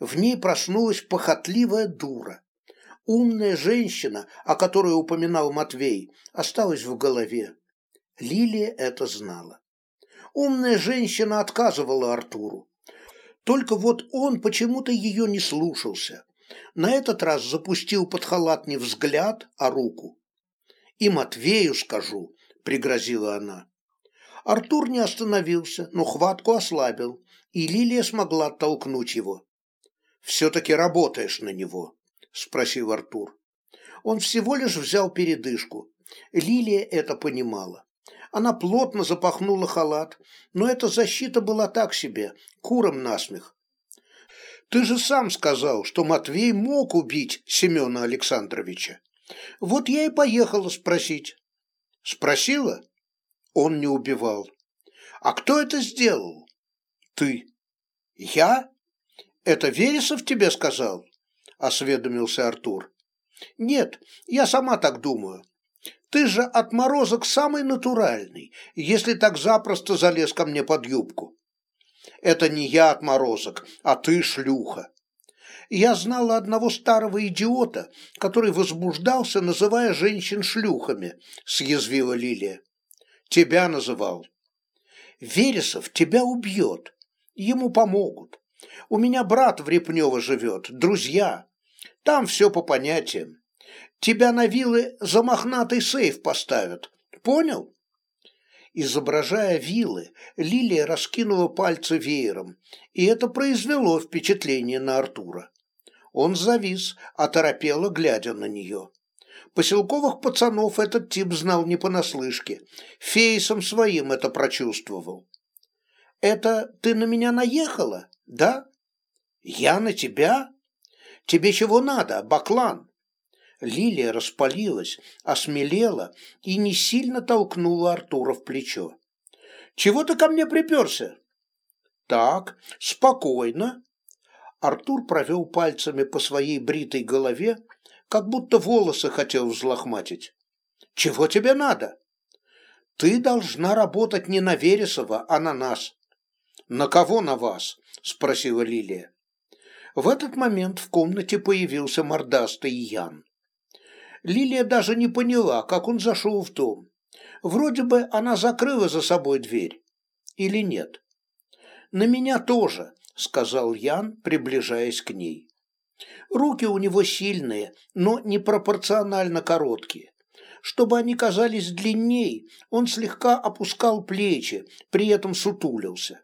В ней проснулась похотливая дура. Умная женщина, о которой упоминал Матвей, осталась в голове. Лилия это знала. Умная женщина отказывала Артуру. Только вот он почему-то ее не слушался. На этот раз запустил под халат не взгляд, а руку. «И Матвею скажу», — пригрозила она. Артур не остановился, но хватку ослабил, и Лилия смогла оттолкнуть его. «Все-таки работаешь на него», — спросил Артур. Он всего лишь взял передышку. Лилия это понимала. Она плотно запахнула халат, но эта защита была так себе, куром насмех. Ты же сам сказал, что Матвей мог убить Семена Александровича. Вот я и поехала спросить. Спросила? Он не убивал. А кто это сделал? Ты. Я? Это Вересов тебе сказал? Осведомился Артур. Нет, я сама так думаю. Ты же отморозок самый натуральный, если так запросто залез ко мне под юбку. Это не я отморозок, а ты шлюха. Я знала одного старого идиота, который возбуждался, называя женщин шлюхами, съязвила Лилия. Тебя называл. Вересов тебя убьет. Ему помогут. У меня брат в Репнево живет, друзья. Там все по понятиям. Тебя на вилы за мохнатый сейф поставят. Понял? Изображая вилы, Лилия раскинула пальцы веером, и это произвело впечатление на Артура. Он завис, оторопело глядя на нее. Поселковых пацанов этот тип знал не понаслышке. Фейсом своим это прочувствовал. «Это ты на меня наехала, да?» «Я на тебя? Тебе чего надо, баклан?» Лилия распалилась, осмелела и не сильно толкнула Артура в плечо. «Чего ты ко мне приперся?» «Так, спокойно». Артур провел пальцами по своей бритой голове, как будто волосы хотел взлохматить. «Чего тебе надо?» «Ты должна работать не на Вересова, а на нас». «На кого на вас?» – спросила Лилия. В этот момент в комнате появился мордастый Ян. Лилия даже не поняла, как он зашел в дом. Вроде бы она закрыла за собой дверь. Или нет? «На меня тоже», — сказал Ян, приближаясь к ней. Руки у него сильные, но непропорционально короткие. Чтобы они казались длинней, он слегка опускал плечи, при этом сутулился.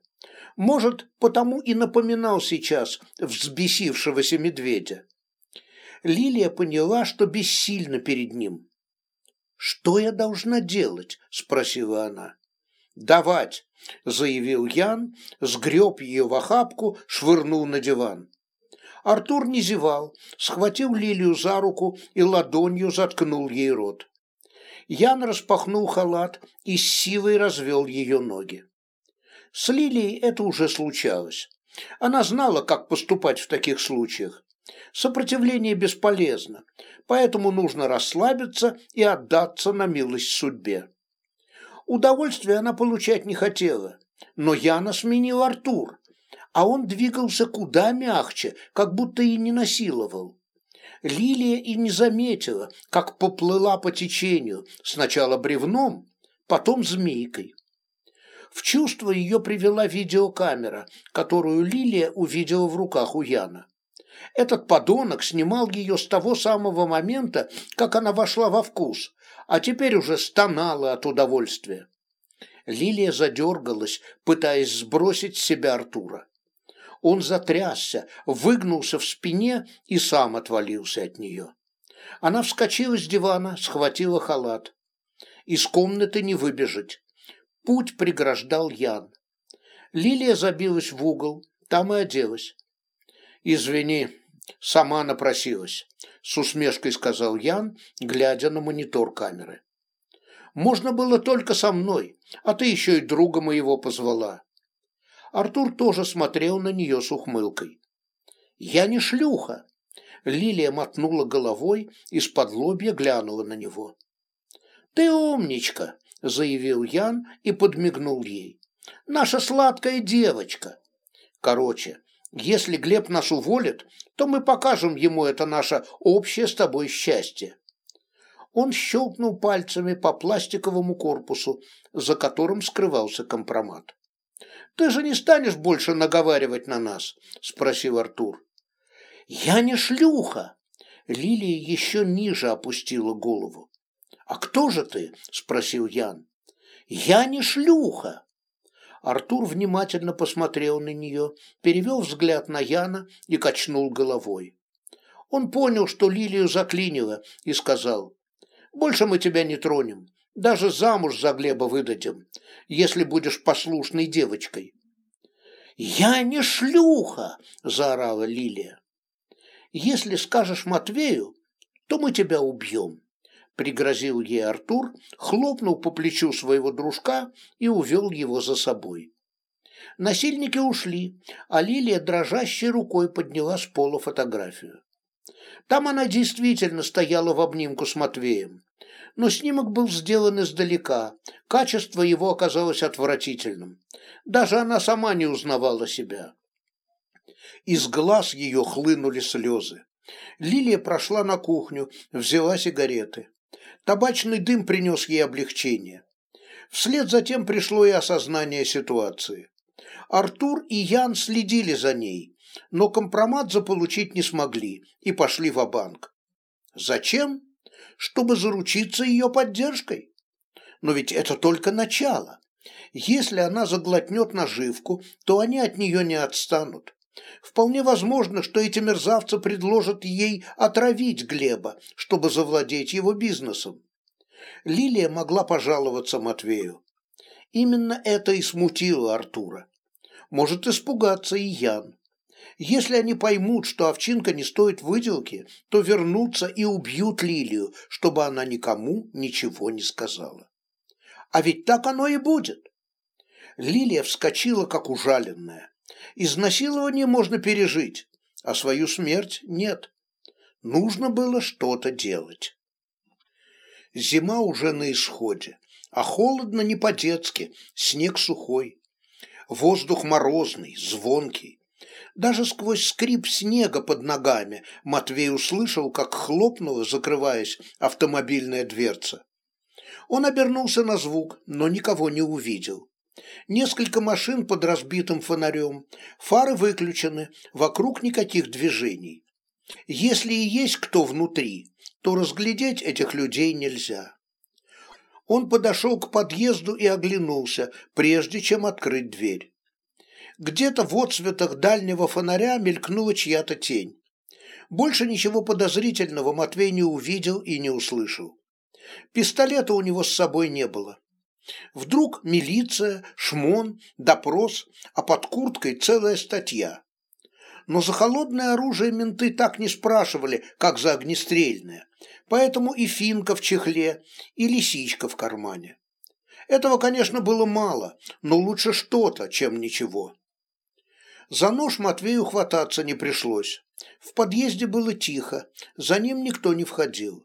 Может, потому и напоминал сейчас взбесившегося медведя. Лилия поняла, что бессильна перед ним. «Что я должна делать?» – спросила она. «Давать», – заявил Ян, сгреб ее в охапку, швырнул на диван. Артур не зевал, схватил Лилию за руку и ладонью заткнул ей рот. Ян распахнул халат и с силой развел ее ноги. С Лилией это уже случалось. Она знала, как поступать в таких случаях. Сопротивление бесполезно, поэтому нужно расслабиться и отдаться на милость судьбе. Удовольствия она получать не хотела, но Яна сменил Артур, а он двигался куда мягче, как будто и не насиловал. Лилия и не заметила, как поплыла по течению, сначала бревном, потом змейкой. В чувство ее привела видеокамера, которую Лилия увидела в руках у Яна. Этот подонок снимал ее с того самого момента, как она вошла во вкус, а теперь уже стонала от удовольствия. Лилия задергалась, пытаясь сбросить с себя Артура. Он затрясся, выгнулся в спине и сам отвалился от нее. Она вскочила с дивана, схватила халат. Из комнаты не выбежать. Путь преграждал Ян. Лилия забилась в угол, там и оделась. «Извини, сама напросилась», — с усмешкой сказал Ян, глядя на монитор камеры. «Можно было только со мной, а ты еще и друга моего позвала». Артур тоже смотрел на нее с ухмылкой. «Я не шлюха!» Лилия мотнула головой, из-под лобья глянула на него. «Ты умничка!» – заявил Ян и подмигнул ей. «Наша сладкая девочка!» «Короче, если Глеб нас уволит, то мы покажем ему это наше общее с тобой счастье». Он щелкнул пальцами по пластиковому корпусу, за которым скрывался компромат. «Ты же не станешь больше наговаривать на нас?» – спросил Артур. «Я не шлюха!» Лилия еще ниже опустила голову. «А кто же ты?» – спросил Ян. «Я не шлюха!» Артур внимательно посмотрел на нее, перевел взгляд на Яна и качнул головой. Он понял, что Лилию заклинило, и сказал, «Больше мы тебя не тронем, даже замуж за Глеба выдадим, если будешь послушной девочкой». «Я не шлюха!» – заорала Лилия. Если скажешь Матвею, то мы тебя убьем», – пригрозил ей Артур, хлопнул по плечу своего дружка и увел его за собой. Насильники ушли, а Лилия дрожащей рукой подняла с пола фотографию. Там она действительно стояла в обнимку с Матвеем. Но снимок был сделан издалека, качество его оказалось отвратительным. Даже она сама не узнавала себя. Из глаз ее хлынули слезы. Лилия прошла на кухню, взяла сигареты. Табачный дым принес ей облегчение. Вслед за тем пришло и осознание ситуации. Артур и Ян следили за ней, но компромат заполучить не смогли и пошли в банк Зачем? Чтобы заручиться ее поддержкой. Но ведь это только начало. Если она заглотнет наживку, то они от нее не отстанут. Вполне возможно, что эти мерзавцы предложат ей отравить Глеба, чтобы завладеть его бизнесом. Лилия могла пожаловаться Матвею. Именно это и смутило Артура. Может испугаться и Ян. Если они поймут, что овчинка не стоит выделки, то вернутся и убьют Лилию, чтобы она никому ничего не сказала. А ведь так оно и будет. Лилия вскочила, как ужаленная. Изнасилование можно пережить, а свою смерть нет. Нужно было что-то делать. Зима уже на исходе, а холодно не по-детски, снег сухой. Воздух морозный, звонкий. Даже сквозь скрип снега под ногами Матвей услышал, как хлопнула, закрываясь, автомобильная дверца. Он обернулся на звук, но никого не увидел. Несколько машин под разбитым фонарем, фары выключены, вокруг никаких движений. Если и есть кто внутри, то разглядеть этих людей нельзя. Он подошел к подъезду и оглянулся, прежде чем открыть дверь. Где-то в отсветах дальнего фонаря мелькнула чья-то тень. Больше ничего подозрительного Матвей не увидел и не услышал. Пистолета у него с собой не было. Вдруг милиция, шмон, допрос, а под курткой целая статья. Но за холодное оружие менты так не спрашивали, как за огнестрельное, поэтому и финка в чехле, и лисичка в кармане. Этого, конечно, было мало, но лучше что-то, чем ничего. За нож Матвею хвататься не пришлось. В подъезде было тихо, за ним никто не входил.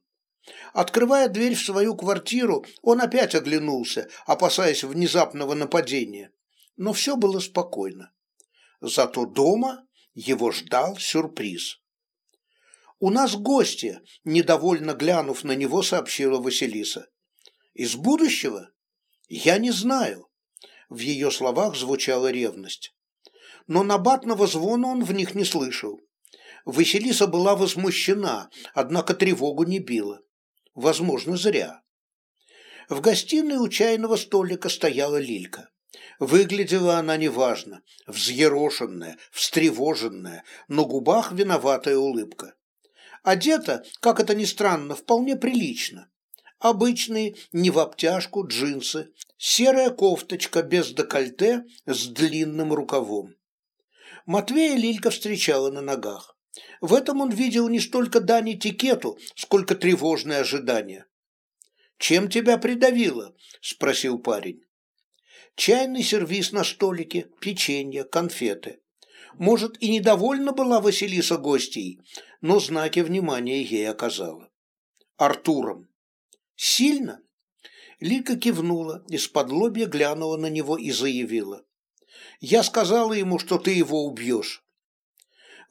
Открывая дверь в свою квартиру, он опять оглянулся, опасаясь внезапного нападения. Но все было спокойно. Зато дома его ждал сюрприз. «У нас гости», – недовольно глянув на него, сообщила Василиса. «Из будущего? Я не знаю». В ее словах звучала ревность. Но набатного звона он в них не слышал. Василиса была возмущена, однако тревогу не била. Возможно, зря. В гостиной у чайного столика стояла Лилька. Выглядела она неважно, взъерошенная, встревоженная, на губах виноватая улыбка. Одета, как это ни странно, вполне прилично. Обычные, не в обтяжку, джинсы, серая кофточка без декольте с длинным рукавом. Матвея Лилька встречала на ногах. В этом он видел не столько дань этикету, сколько тревожное ожидание. «Чем тебя придавило?» – спросил парень. Чайный сервиз на столике, печенье, конфеты. Может, и недовольна была Василиса гостей, но знаки внимания ей оказала. Артуром. Сильно? Лика кивнула, из-под лобья глянула на него и заявила. «Я сказала ему, что ты его убьешь».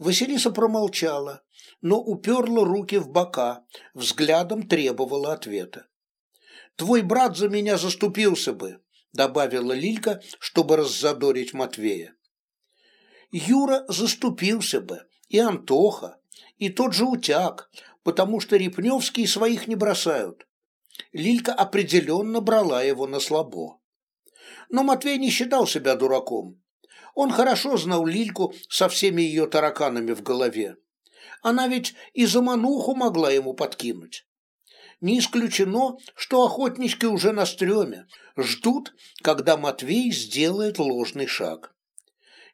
Василиса промолчала, но уперла руки в бока, взглядом требовала ответа. «Твой брат за меня заступился бы», добавила Лилька, чтобы раззадорить Матвея. Юра заступился бы, и Антоха, и тот же Утяг, потому что Репневские своих не бросают. Лилька определенно брала его на слабо. Но Матвей не считал себя дураком. Он хорошо знал Лильку со всеми ее тараканами в голове. Она ведь и замануху могла ему подкинуть. Не исключено, что охотнички уже на стреме, ждут, когда Матвей сделает ложный шаг.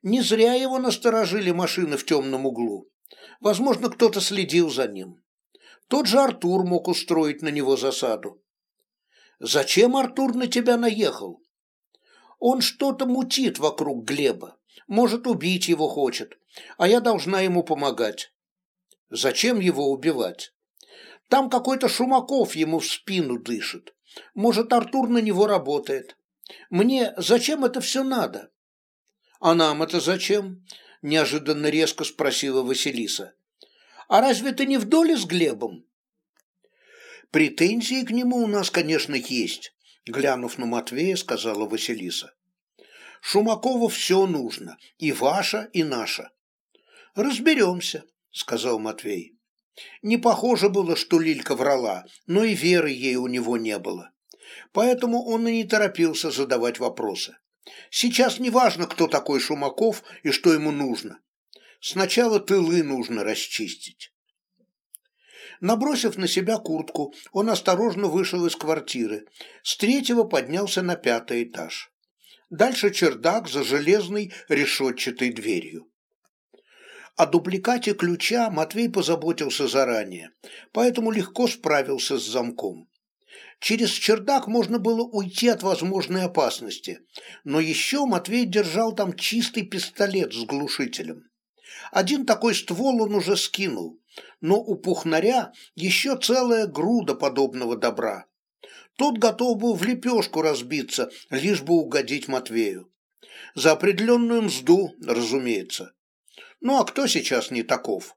Не зря его насторожили машины в темном углу. Возможно, кто-то следил за ним. Тот же Артур мог устроить на него засаду. «Зачем Артур на тебя наехал?» «Он что-то мутит вокруг Глеба. Может, убить его хочет, а я должна ему помогать». «Зачем его убивать?» «Там какой-то Шумаков ему в спину дышит. Может, Артур на него работает. Мне зачем это все надо?» «А нам это зачем?» – неожиданно резко спросила Василиса. А разве ты не в доле с Глебом? Претензии к нему у нас, конечно, есть, глянув на Матвея, сказала Василиса. Шумакову все нужно, и ваше, и наше. Разберемся, сказал Матвей. Не похоже было, что Лилька врала, но и веры ей у него не было. Поэтому он и не торопился задавать вопросы. Сейчас не важно, кто такой Шумаков и что ему нужно. Сначала тылы нужно расчистить. Набросив на себя куртку, он осторожно вышел из квартиры. С третьего поднялся на пятый этаж. Дальше чердак за железной решетчатой дверью. О дубликате ключа Матвей позаботился заранее, поэтому легко справился с замком. Через чердак можно было уйти от возможной опасности, но еще Матвей держал там чистый пистолет с глушителем. Один такой ствол он уже скинул, но у пухнаря еще целая груда подобного добра. Тот готов был в лепешку разбиться, лишь бы угодить Матвею. За определенную мзду, разумеется. Ну а кто сейчас не таков?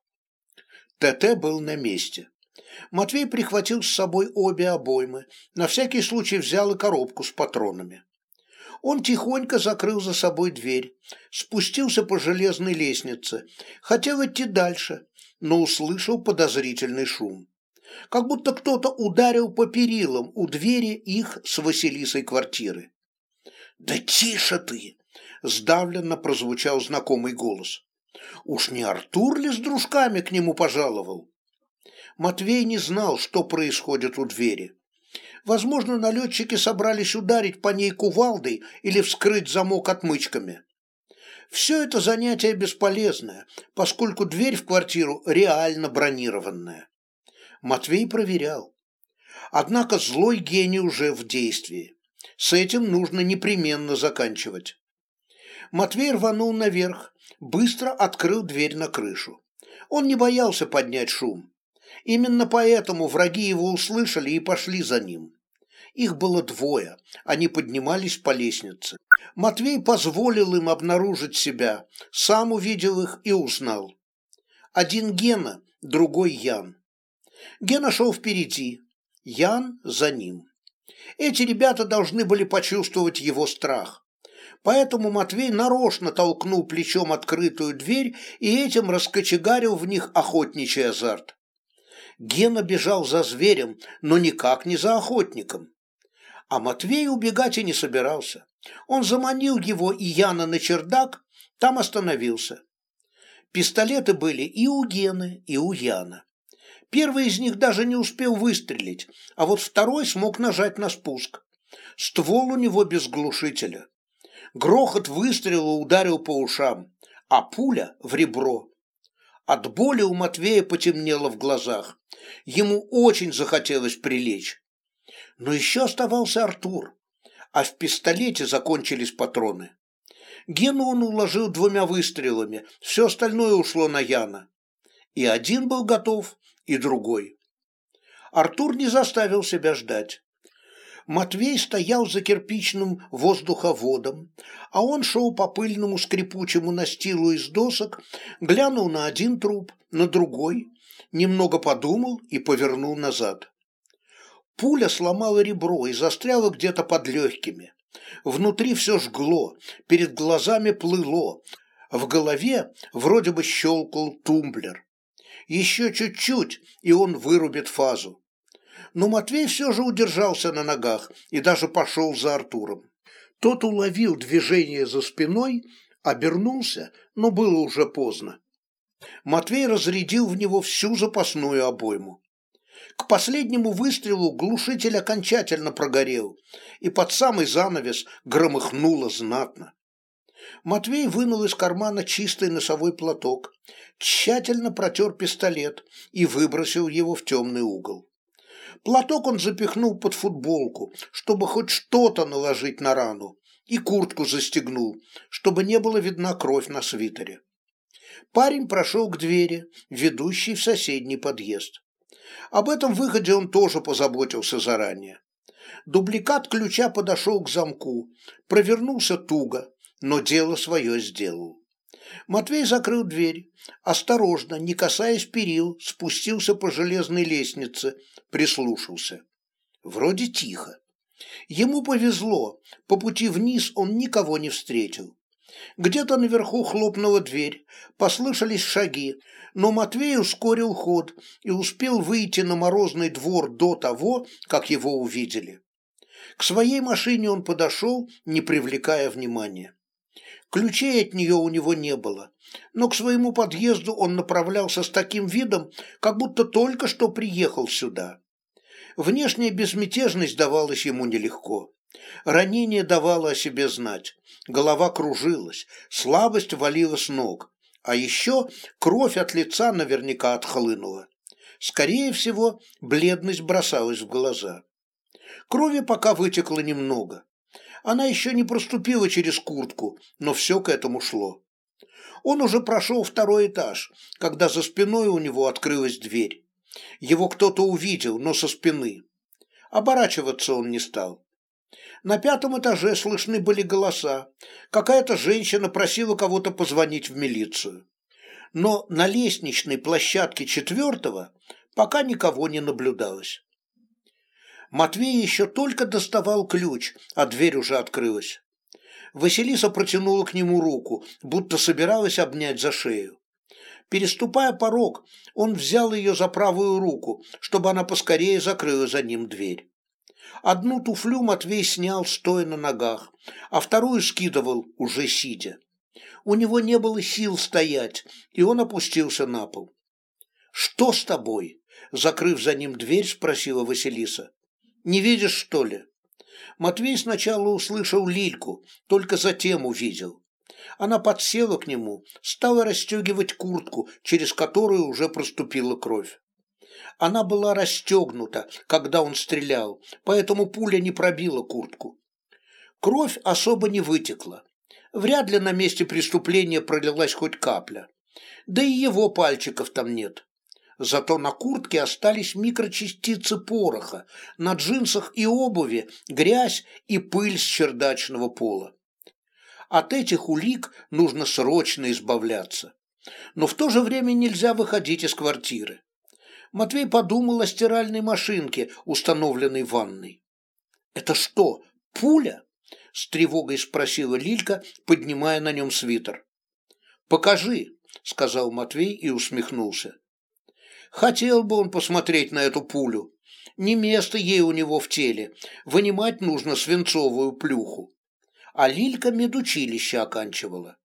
ТТ был на месте. Матвей прихватил с собой обе обоймы, на всякий случай взял и коробку с патронами. Он тихонько закрыл за собой дверь, спустился по железной лестнице, хотел идти дальше, но услышал подозрительный шум. Как будто кто-то ударил по перилам у двери их с Василисой квартиры. «Да тише ты!» – сдавленно прозвучал знакомый голос. «Уж не Артур ли с дружками к нему пожаловал?» Матвей не знал, что происходит у двери. Возможно, налетчики собрались ударить по ней кувалдой или вскрыть замок отмычками. Все это занятие бесполезное, поскольку дверь в квартиру реально бронированная. Матвей проверял. Однако злой гений уже в действии. С этим нужно непременно заканчивать. Матвей рванул наверх, быстро открыл дверь на крышу. Он не боялся поднять шум. Именно поэтому враги его услышали и пошли за ним. Их было двое, они поднимались по лестнице. Матвей позволил им обнаружить себя, сам увидел их и узнал. Один Гена, другой Ян. Гена шел впереди, Ян за ним. Эти ребята должны были почувствовать его страх. Поэтому Матвей нарочно толкнул плечом открытую дверь и этим раскочегарил в них охотничий азарт. Гена бежал за зверем, но никак не за охотником. А Матвей убегать и не собирался. Он заманил его и Яна на чердак, там остановился. Пистолеты были и у Гены, и у Яна. Первый из них даже не успел выстрелить, а вот второй смог нажать на спуск. Ствол у него без глушителя. Грохот выстрела ударил по ушам, а пуля в ребро. От боли у Матвея потемнело в глазах. Ему очень захотелось прилечь. Но еще оставался Артур, а в пистолете закончились патроны. Гену он уложил двумя выстрелами, все остальное ушло на Яна. И один был готов, и другой. Артур не заставил себя ждать. Матвей стоял за кирпичным воздуховодом, а он шел по пыльному скрипучему настилу из досок, глянул на один труп, на другой, немного подумал и повернул назад. Пуля сломала ребро и застряла где-то под легкими. Внутри все жгло, перед глазами плыло, в голове вроде бы щелкал тумблер. Еще чуть-чуть, и он вырубит фазу. Но Матвей все же удержался на ногах и даже пошел за Артуром. Тот уловил движение за спиной, обернулся, но было уже поздно. Матвей разрядил в него всю запасную обойму. К последнему выстрелу глушитель окончательно прогорел, и под самый занавес громыхнуло знатно. Матвей вынул из кармана чистый носовой платок, тщательно протер пистолет и выбросил его в темный угол. Платок он запихнул под футболку, чтобы хоть что-то наложить на рану, и куртку застегнул, чтобы не было видна кровь на свитере. Парень прошел к двери, ведущей в соседний подъезд. Об этом выходе он тоже позаботился заранее. Дубликат ключа подошел к замку, провернулся туго, но дело свое сделал. Матвей закрыл дверь, осторожно, не касаясь перил, спустился по железной лестнице, прислушался. Вроде тихо. Ему повезло, по пути вниз он никого не встретил. Где-то наверху хлопнула дверь, послышались шаги, но Матвей ускорил ход и успел выйти на морозный двор до того, как его увидели. К своей машине он подошел, не привлекая внимания. Ключей от нее у него не было, но к своему подъезду он направлялся с таким видом, как будто только что приехал сюда. Внешняя безмятежность давалась ему нелегко. Ранение давало о себе знать. Голова кружилась, слабость валила с ног. А еще кровь от лица наверняка отхлынула. Скорее всего, бледность бросалась в глаза. Крови пока вытекло немного. Она еще не проступила через куртку, но все к этому шло. Он уже прошел второй этаж, когда за спиной у него открылась дверь. Его кто-то увидел, но со спины. Оборачиваться он не стал. На пятом этаже слышны были голоса. Какая-то женщина просила кого-то позвонить в милицию. Но на лестничной площадке четвертого пока никого не наблюдалось. Матвей еще только доставал ключ, а дверь уже открылась. Василиса протянула к нему руку, будто собиралась обнять за шею. Переступая порог, он взял ее за правую руку, чтобы она поскорее закрыла за ним дверь. Одну туфлю Матвей снял, стоя на ногах, а вторую скидывал, уже сидя. У него не было сил стоять, и он опустился на пол. «Что с тобой?» – закрыв за ним дверь, спросила Василиса. «Не видишь, что ли?» Матвей сначала услышал Лильку, только затем увидел. Она подсела к нему, стала расстегивать куртку, через которую уже проступила кровь. Она была расстегнута, когда он стрелял, поэтому пуля не пробила куртку. Кровь особо не вытекла. Вряд ли на месте преступления пролилась хоть капля. Да и его пальчиков там нет. Зато на куртке остались микрочастицы пороха, на джинсах и обуви грязь и пыль с чердачного пола. От этих улик нужно срочно избавляться. Но в то же время нельзя выходить из квартиры. Матвей подумал о стиральной машинке, установленной в ванной. «Это что, пуля?» – с тревогой спросила Лилька, поднимая на нем свитер. «Покажи», – сказал Матвей и усмехнулся. Хотел бы он посмотреть на эту пулю. Не место ей у него в теле. Вынимать нужно свинцовую плюху. А Лилька медучилище оканчивала.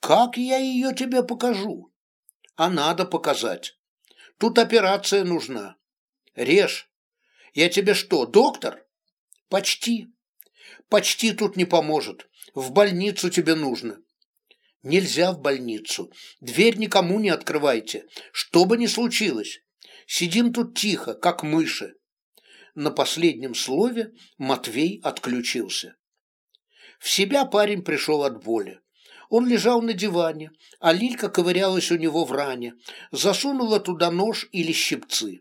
Как я ее тебе покажу? А надо показать. Тут операция нужна. Режь. Я тебе что, доктор? Почти. Почти тут не поможет. В больницу тебе нужно. Нельзя в больницу. Дверь никому не открывайте. Что бы ни случилось. Сидим тут тихо, как мыши. На последнем слове Матвей отключился. В себя парень пришел от боли. Он лежал на диване, а Лилька ковырялась у него в ране, засунула туда нож или щипцы.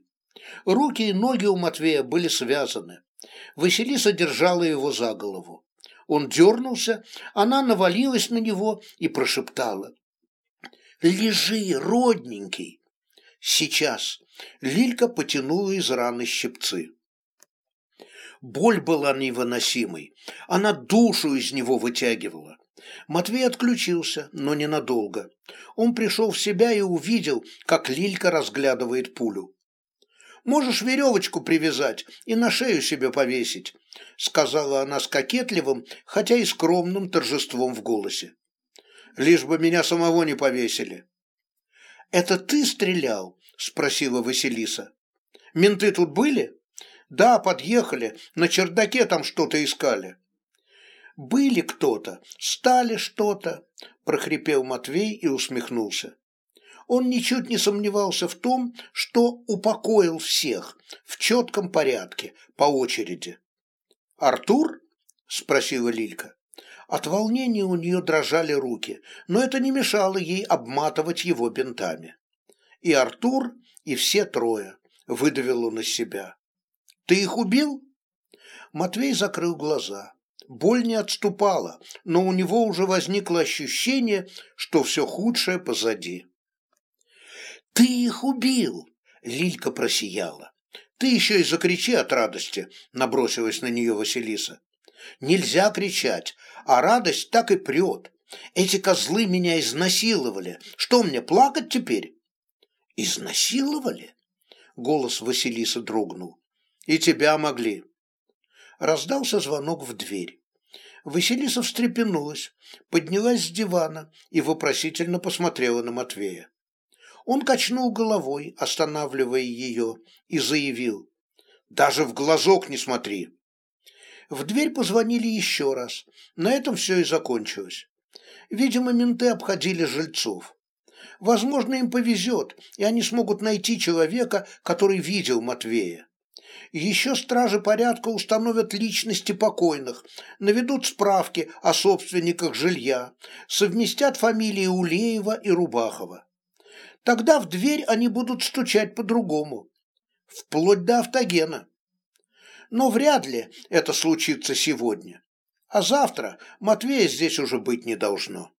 Руки и ноги у Матвея были связаны. Василиса держала его за голову. Он дернулся, она навалилась на него и прошептала. «Лежи, родненький!» «Сейчас!» Лилька потянула из раны щипцы. Боль была невыносимой. Она душу из него вытягивала. Матвей отключился, но ненадолго. Он пришел в себя и увидел, как Лилька разглядывает пулю. Можешь веревочку привязать и на шею себе повесить», — сказала она с кокетливым, хотя и скромным торжеством в голосе. «Лишь бы меня самого не повесили». «Это ты стрелял?» — спросила Василиса. «Менты тут были?» «Да, подъехали. На чердаке там что-то искали». «Были кто-то, стали что-то», — прохрипел Матвей и усмехнулся он ничуть не сомневался в том, что упокоил всех в четком порядке, по очереди. «Артур?» – спросила Лилька. От волнения у нее дрожали руки, но это не мешало ей обматывать его бинтами. И Артур, и все трое, выдавил он из себя. «Ты их убил?» Матвей закрыл глаза. Боль не отступала, но у него уже возникло ощущение, что все худшее позади. «Ты их убил!» — Лилька просияла. «Ты еще и закричи от радости!» — набросилась на нее Василиса. «Нельзя кричать, а радость так и прет. Эти козлы меня изнасиловали. Что мне, плакать теперь?» «Изнасиловали?» — голос Василисы дрогнул. «И тебя могли». Раздался звонок в дверь. Василиса встрепенулась, поднялась с дивана и вопросительно посмотрела на Матвея. Он качнул головой, останавливая ее, и заявил. «Даже в глазок не смотри!» В дверь позвонили еще раз. На этом все и закончилось. Видимо, менты обходили жильцов. Возможно, им повезет, и они смогут найти человека, который видел Матвея. Еще стражи порядка установят личности покойных, наведут справки о собственниках жилья, совместят фамилии Улеева и Рубахова. Тогда в дверь они будут стучать по-другому, вплоть до автогена. Но вряд ли это случится сегодня. А завтра Матвея здесь уже быть не должно.